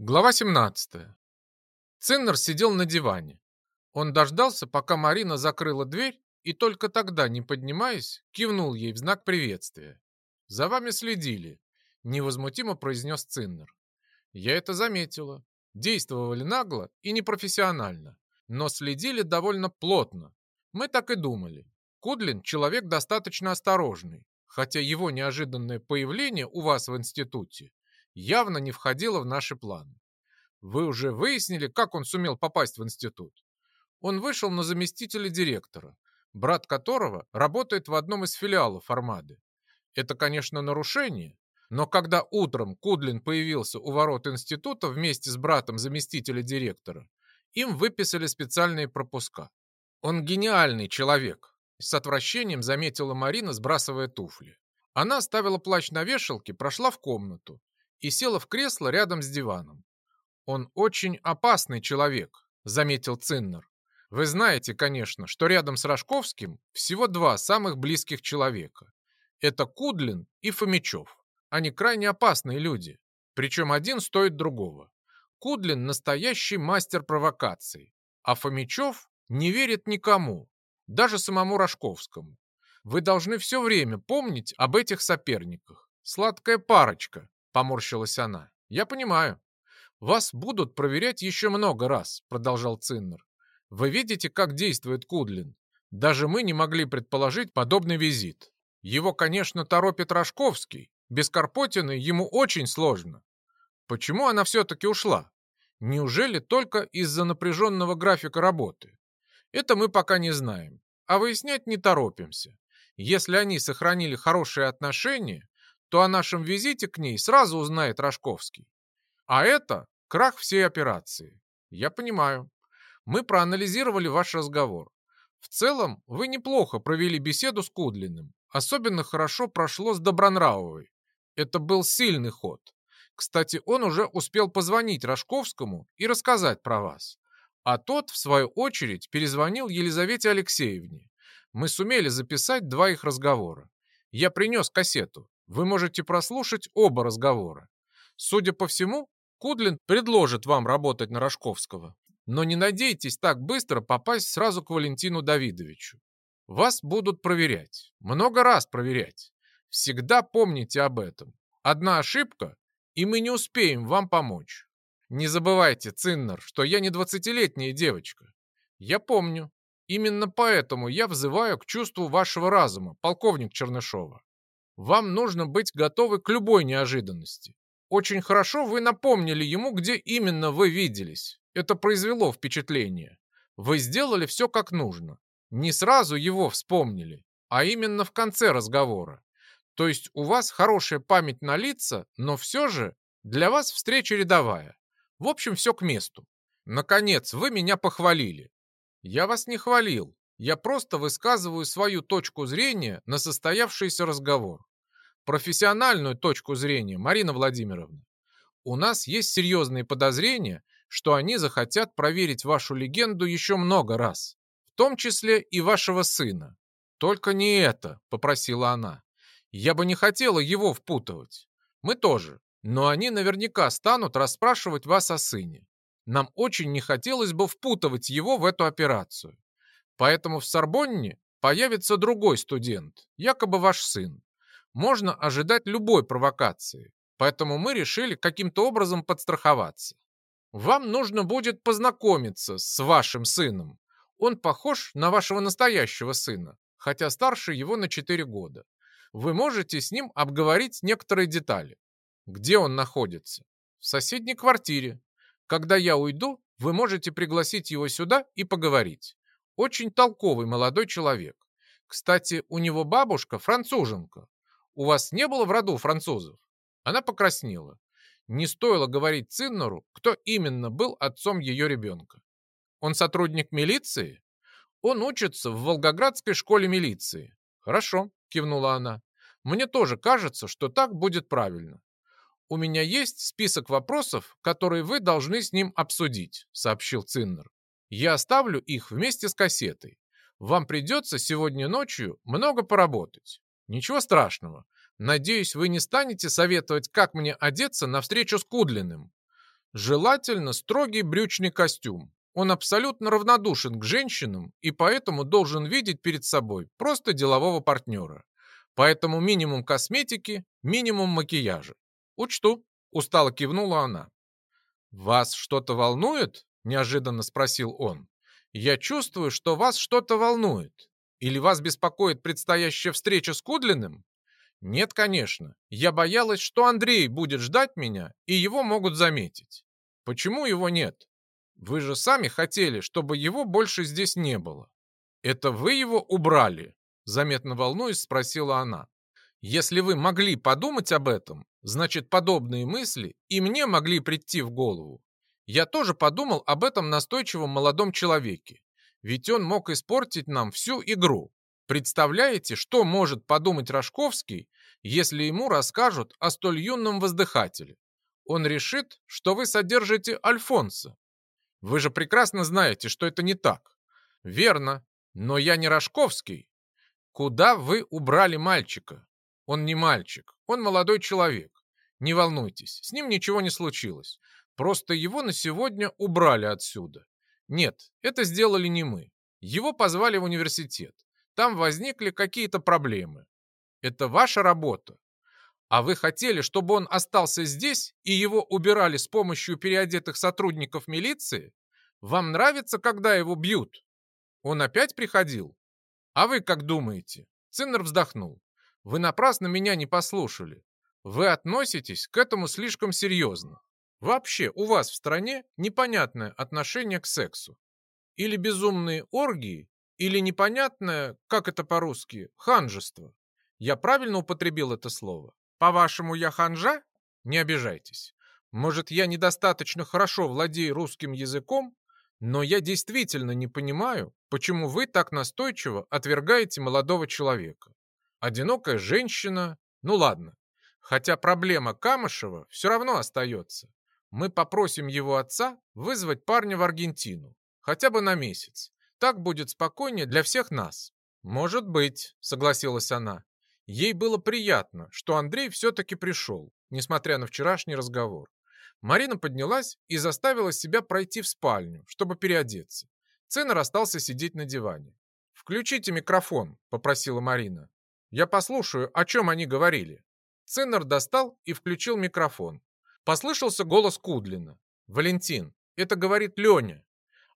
Глава 17. Циннер сидел на диване. Он дождался, пока Марина закрыла дверь, и только тогда, не поднимаясь, кивнул ей в знак приветствия. «За вами следили», — невозмутимо произнес Циннер. «Я это заметила. Действовали нагло и непрофессионально, но следили довольно плотно. Мы так и думали. Кудлин — человек достаточно осторожный, хотя его неожиданное появление у вас в институте явно не входило в наши планы. Вы уже выяснили, как он сумел попасть в институт? Он вышел на заместителя директора, брат которого работает в одном из филиалов Армады. Это, конечно, нарушение, но когда утром Кудлин появился у ворот института вместе с братом заместителя директора, им выписали специальные пропуска. Он гениальный человек, с отвращением заметила Марина, сбрасывая туфли. Она оставила плащ на вешалке, прошла в комнату и села в кресло рядом с диваном. «Он очень опасный человек», — заметил Циннер. «Вы знаете, конечно, что рядом с Рожковским всего два самых близких человека. Это Кудлин и Фомичев. Они крайне опасные люди, причем один стоит другого. Кудлин – настоящий мастер провокаций, а Фомичев не верит никому, даже самому Рожковскому. Вы должны все время помнить об этих соперниках. Сладкая парочка, Поморщилась она. Я понимаю. Вас будут проверять еще много раз, продолжал Циннер. Вы видите, как действует Кудлин? Даже мы не могли предположить подобный визит. Его, конечно, торопит Рожковский. Без Карпотины ему очень сложно. Почему она все-таки ушла? Неужели только из-за напряженного графика работы? Это мы пока не знаем, а выяснять не торопимся. Если они сохранили хорошие отношения, то о нашем визите к ней сразу узнает Рожковский. А это крах всей операции. Я понимаю. Мы проанализировали ваш разговор. В целом, вы неплохо провели беседу с Кудлиным. Особенно хорошо прошло с Добронравовой. Это был сильный ход. Кстати, он уже успел позвонить Рожковскому и рассказать про вас. А тот, в свою очередь, перезвонил Елизавете Алексеевне. Мы сумели записать два их разговора. Я принес кассету. Вы можете прослушать оба разговора. Судя по всему, Кудлин предложит вам работать на Рожковского. Но не надейтесь так быстро попасть сразу к Валентину Давидовичу. Вас будут проверять. Много раз проверять. Всегда помните об этом. Одна ошибка, и мы не успеем вам помочь. Не забывайте, Циннер, что я не двадцатилетняя девочка. Я помню. Именно поэтому я взываю к чувству вашего разума, полковник Чернышова. Вам нужно быть готовы к любой неожиданности. Очень хорошо вы напомнили ему, где именно вы виделись. Это произвело впечатление. Вы сделали все как нужно. Не сразу его вспомнили, а именно в конце разговора. То есть у вас хорошая память на лица, но все же для вас встреча рядовая. В общем, все к месту. Наконец, вы меня похвалили. Я вас не хвалил. Я просто высказываю свою точку зрения на состоявшийся разговор профессиональную точку зрения, Марина Владимировна. У нас есть серьезные подозрения, что они захотят проверить вашу легенду еще много раз, в том числе и вашего сына. Только не это, попросила она. Я бы не хотела его впутывать. Мы тоже, но они наверняка станут расспрашивать вас о сыне. Нам очень не хотелось бы впутывать его в эту операцию. Поэтому в Сорбонне появится другой студент, якобы ваш сын можно ожидать любой провокации, поэтому мы решили каким-то образом подстраховаться. Вам нужно будет познакомиться с вашим сыном. Он похож на вашего настоящего сына, хотя старше его на 4 года. Вы можете с ним обговорить некоторые детали. Где он находится? В соседней квартире. Когда я уйду, вы можете пригласить его сюда и поговорить. Очень толковый молодой человек. Кстати, у него бабушка француженка, у вас не было в роду французов?» Она покраснела. Не стоило говорить Циннеру, кто именно был отцом ее ребенка. «Он сотрудник милиции?» «Он учится в Волгоградской школе милиции». «Хорошо», — кивнула она. «Мне тоже кажется, что так будет правильно. У меня есть список вопросов, которые вы должны с ним обсудить», — сообщил Циннер. «Я оставлю их вместе с кассетой. Вам придется сегодня ночью много поработать. Ничего страшного. Надеюсь, вы не станете советовать, как мне одеться на встречу с Кудлиным. Желательно строгий брючный костюм. Он абсолютно равнодушен к женщинам и поэтому должен видеть перед собой просто делового партнера. Поэтому минимум косметики, минимум макияжа. Учту, устало кивнула она. «Вас что-то волнует?» – неожиданно спросил он. «Я чувствую, что вас что-то волнует. Или вас беспокоит предстоящая встреча с Кудлиным?» «Нет, конечно. Я боялась, что Андрей будет ждать меня, и его могут заметить. Почему его нет? Вы же сами хотели, чтобы его больше здесь не было. Это вы его убрали?» Заметно волнуясь, спросила она. «Если вы могли подумать об этом, значит, подобные мысли и мне могли прийти в голову. Я тоже подумал об этом настойчивом молодом человеке, ведь он мог испортить нам всю игру. Представляете, что может подумать Рожковский, если ему расскажут о столь юном воздыхателе? Он решит, что вы содержите Альфонса. Вы же прекрасно знаете, что это не так. Верно, но я не Рожковский. Куда вы убрали мальчика? Он не мальчик, он молодой человек. Не волнуйтесь, с ним ничего не случилось. Просто его на сегодня убрали отсюда. Нет, это сделали не мы. Его позвали в университет. Там возникли какие-то проблемы. Это ваша работа. А вы хотели, чтобы он остался здесь и его убирали с помощью переодетых сотрудников милиции? Вам нравится, когда его бьют? Он опять приходил? А вы как думаете? Циннер вздохнул. Вы напрасно меня не послушали. Вы относитесь к этому слишком серьезно. Вообще, у вас в стране непонятное отношение к сексу. Или безумные оргии, или непонятное, как это по-русски, ханжество. Я правильно употребил это слово? По-вашему, я ханжа? Не обижайтесь. Может, я недостаточно хорошо владею русским языком, но я действительно не понимаю, почему вы так настойчиво отвергаете молодого человека. Одинокая женщина, ну ладно. Хотя проблема Камышева все равно остается. Мы попросим его отца вызвать парня в Аргентину, хотя бы на месяц. Так будет спокойнее для всех нас». «Может быть», — согласилась она. Ей было приятно, что Андрей все-таки пришел, несмотря на вчерашний разговор. Марина поднялась и заставила себя пройти в спальню, чтобы переодеться. Ценер остался сидеть на диване. «Включите микрофон», — попросила Марина. «Я послушаю, о чем они говорили». Ценнер достал и включил микрофон. Послышался голос Кудлина. «Валентин, это говорит Леня.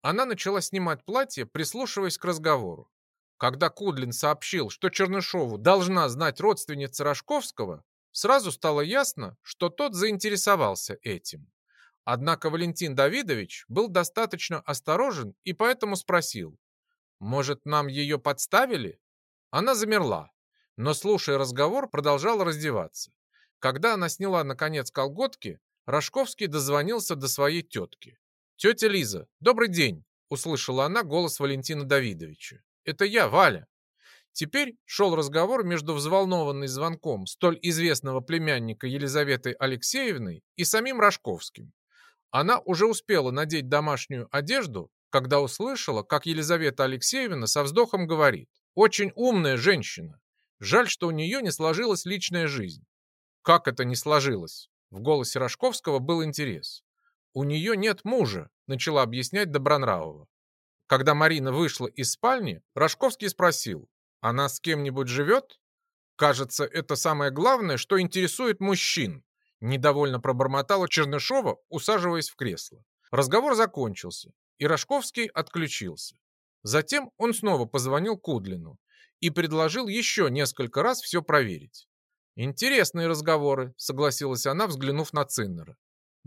Она начала снимать платье, прислушиваясь к разговору. Когда Кудлин сообщил, что Чернышову должна знать родственница Рожковского, сразу стало ясно, что тот заинтересовался этим. Однако Валентин Давидович был достаточно осторожен и поэтому спросил, «Может, нам ее подставили?» Она замерла, но, слушая разговор, продолжала раздеваться. Когда она сняла, наконец, колготки, Рожковский дозвонился до своей тетки. «Тетя Лиза, добрый день!» — услышала она голос Валентина Давидовича. «Это я, Валя!» Теперь шел разговор между взволнованной звонком столь известного племянника Елизаветы Алексеевны и самим Рожковским. Она уже успела надеть домашнюю одежду, когда услышала, как Елизавета Алексеевна со вздохом говорит. «Очень умная женщина. Жаль, что у нее не сложилась личная жизнь». «Как это не сложилось?» В голосе Рожковского был интерес. «У нее нет мужа», — начала объяснять Добронравова. Когда Марина вышла из спальни, Рожковский спросил, «Она с кем-нибудь живет?» «Кажется, это самое главное, что интересует мужчин», — недовольно пробормотала Чернышова, усаживаясь в кресло. Разговор закончился, и Рожковский отключился. Затем он снова позвонил Кудлину и предложил еще несколько раз все проверить. «Интересные разговоры», — согласилась она, взглянув на Циннера.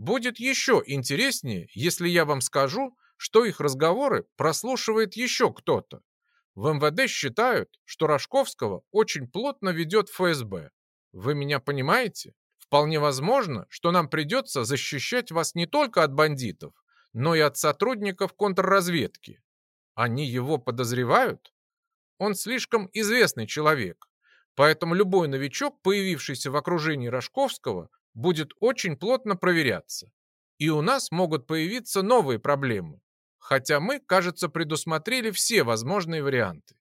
Будет еще интереснее, если я вам скажу, что их разговоры прослушивает еще кто-то. В МВД считают, что Рожковского очень плотно ведет ФСБ. Вы меня понимаете? Вполне возможно, что нам придется защищать вас не только от бандитов, но и от сотрудников контрразведки. Они его подозревают? Он слишком известный человек, поэтому любой новичок, появившийся в окружении Рожковского, будет очень плотно проверяться. И у нас могут появиться новые проблемы, хотя мы, кажется, предусмотрели все возможные варианты.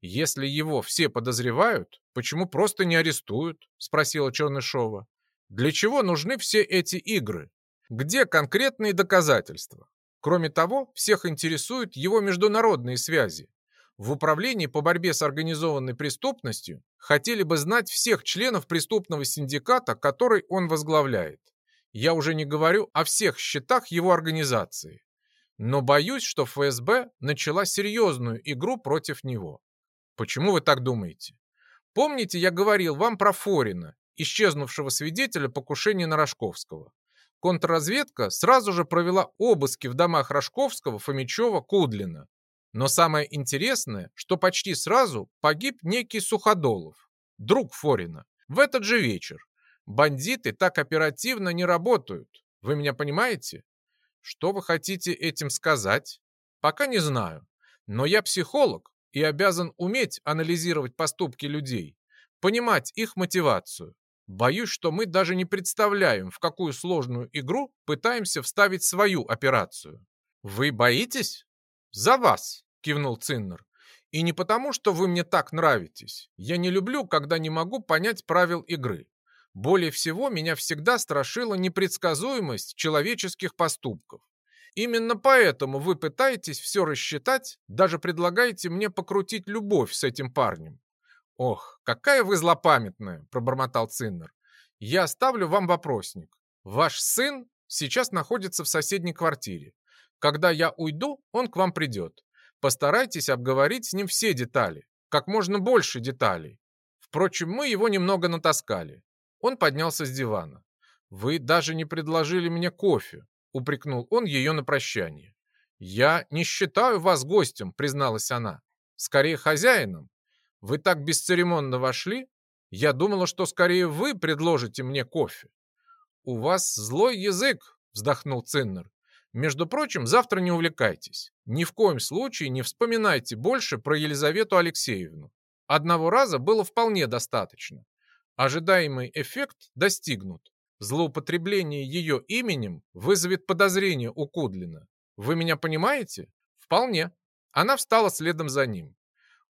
Если его все подозревают, почему просто не арестуют? Спросила Чернышова. Для чего нужны все эти игры? Где конкретные доказательства? Кроме того, всех интересуют его международные связи. В управлении по борьбе с организованной преступностью хотели бы знать всех членов преступного синдиката, который он возглавляет. Я уже не говорю о всех счетах его организации. Но боюсь, что ФСБ начала серьезную игру против него. Почему вы так думаете? Помните, я говорил вам про Форина, исчезнувшего свидетеля покушения на Рожковского? Контрразведка сразу же провела обыски в домах Рожковского, Фомичева, Кудлина. Но самое интересное, что почти сразу погиб некий Суходолов, друг Форина, в этот же вечер. Бандиты так оперативно не работают. Вы меня понимаете? Что вы хотите этим сказать? Пока не знаю. Но я психолог и обязан уметь анализировать поступки людей, понимать их мотивацию. Боюсь, что мы даже не представляем, в какую сложную игру пытаемся вставить свою операцию. Вы боитесь? За вас кивнул Циннер. «И не потому, что вы мне так нравитесь. Я не люблю, когда не могу понять правил игры. Более всего меня всегда страшила непредсказуемость человеческих поступков. Именно поэтому вы пытаетесь все рассчитать, даже предлагаете мне покрутить любовь с этим парнем. Ох, какая вы злопамятная, пробормотал Циннер. Я оставлю вам вопросник. Ваш сын сейчас находится в соседней квартире. Когда я уйду, он к вам придет. Постарайтесь обговорить с ним все детали, как можно больше деталей. Впрочем, мы его немного натаскали. Он поднялся с дивана. «Вы даже не предложили мне кофе», — упрекнул он ее на прощание. «Я не считаю вас гостем», — призналась она. «Скорее хозяином. Вы так бесцеремонно вошли. Я думала, что скорее вы предложите мне кофе». «У вас злой язык», — вздохнул Циннер. Между прочим, завтра не увлекайтесь. Ни в коем случае не вспоминайте больше про Елизавету Алексеевну. Одного раза было вполне достаточно. Ожидаемый эффект достигнут. Злоупотребление ее именем вызовет подозрение у Кудлина. Вы меня понимаете? Вполне. Она встала следом за ним.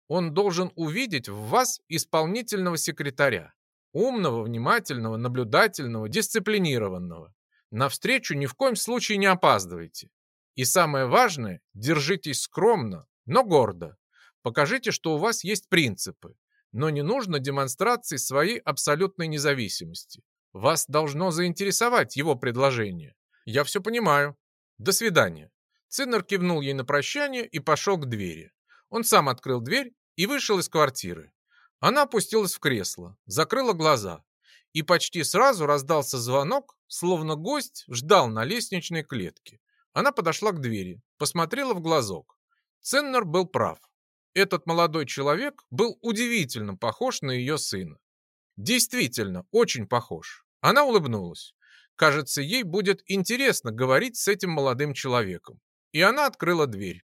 Он должен увидеть в вас исполнительного секретаря. Умного, внимательного, наблюдательного, дисциплинированного. На встречу ни в коем случае не опаздывайте. И самое важное, держитесь скромно, но гордо. Покажите, что у вас есть принципы, но не нужно демонстрации своей абсолютной независимости. Вас должно заинтересовать его предложение. Я все понимаю. До свидания. Циннер кивнул ей на прощание и пошел к двери. Он сам открыл дверь и вышел из квартиры. Она опустилась в кресло, закрыла глаза и почти сразу раздался звонок, словно гость ждал на лестничной клетке. Она подошла к двери, посмотрела в глазок. Ценнер был прав. Этот молодой человек был удивительно похож на ее сына. Действительно, очень похож. Она улыбнулась. Кажется, ей будет интересно говорить с этим молодым человеком. И она открыла дверь.